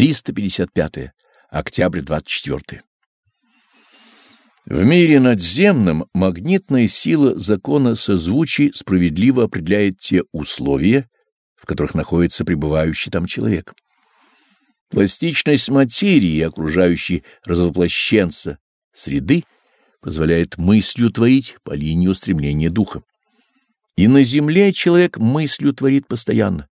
355. Октябрь 24. В мире надземном магнитная сила закона созвучий справедливо определяет те условия, в которых находится пребывающий там человек. Пластичность материи окружающей развоплощенца среды позволяет мыслью творить по линии устремления духа. И на земле человек мыслью творит постоянно.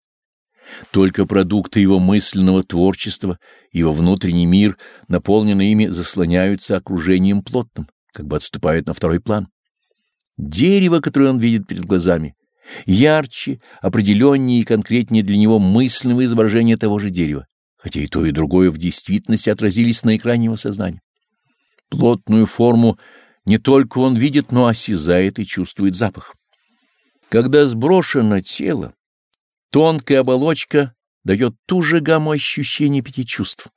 Только продукты его мысленного творчества, его внутренний мир, наполненный ими, заслоняются окружением плотным, как бы отступают на второй план. Дерево, которое он видит перед глазами, ярче, определеннее и конкретнее для него мысленного изображения того же дерева, хотя и то, и другое в действительности отразились на экране его сознания. Плотную форму не только он видит, но осязает и чувствует запах. Когда сброшено тело, Тонкая оболочка дает ту же гамму ощущений пяти чувств,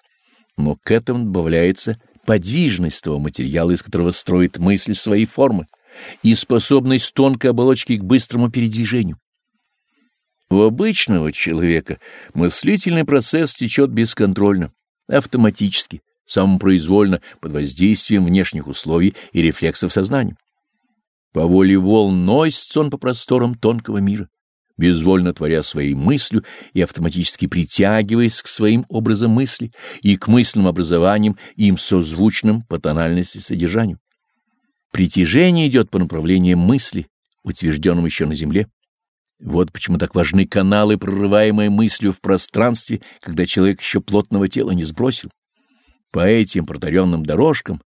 но к этому добавляется подвижность того материала, из которого строит мысль своей формы, и способность тонкой оболочки к быстрому передвижению. У обычного человека мыслительный процесс течет бесконтрольно, автоматически, самопроизвольно, под воздействием внешних условий и рефлексов сознания. По воле волн носится он по просторам тонкого мира безвольно творя своей мыслью и автоматически притягиваясь к своим образам мысли и к мысленным образованиям, им созвучным по тональности содержанию. Притяжение идет по направлению мысли, утвержденным еще на Земле. Вот почему так важны каналы, прорываемые мыслью в пространстве, когда человек еще плотного тела не сбросил. По этим протаренным дорожкам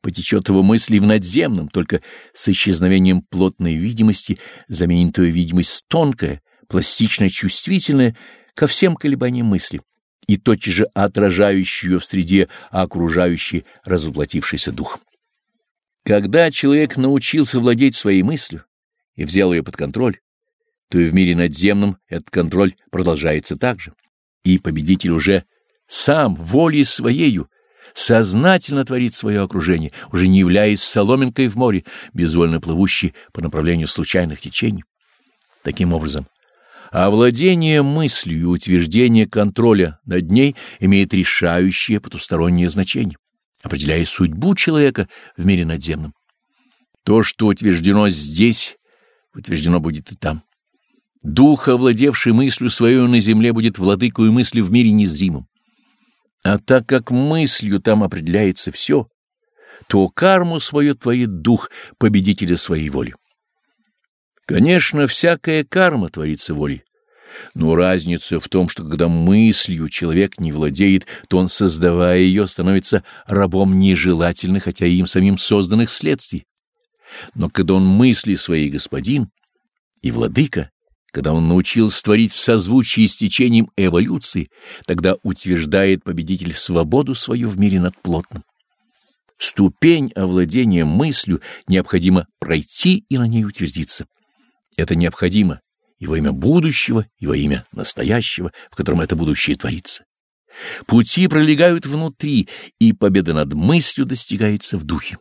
потечет его мысли в надземном, только с исчезновением плотной видимости заменит ее видимость тонкая, пластично чувствительная ко всем колебаниям мысли и тотчас же отражающую ее в среде окружающий развоплотившийся дух. Когда человек научился владеть своей мыслью и взял ее под контроль, то и в мире надземном этот контроль продолжается так же, и победитель уже сам волей своею сознательно творит свое окружение, уже не являясь соломинкой в море, безвольно плывущей по направлению случайных течений. Таким образом, овладение мыслью и утверждение контроля над ней имеет решающее потустороннее значение, определяя судьбу человека в мире надземном. То, что утверждено здесь, утверждено будет и там. Дух, овладевший мыслью свою на земле, будет владыкой мысли в мире незримом. А так как мыслью там определяется все, то карму свою творит дух победителя своей воли. Конечно, всякая карма творится волей, но разница в том, что когда мыслью человек не владеет, то он, создавая ее, становится рабом нежелательных, хотя и им самим созданных следствий. Но когда он мысли своей господин и владыка, когда он научился творить в созвучии с течением эволюции, тогда утверждает победитель свободу свою в мире над плотным. Ступень овладения мыслью необходимо пройти и на ней утвердиться. Это необходимо и во имя будущего, и во имя настоящего, в котором это будущее творится. Пути пролегают внутри, и победа над мыслью достигается в духе.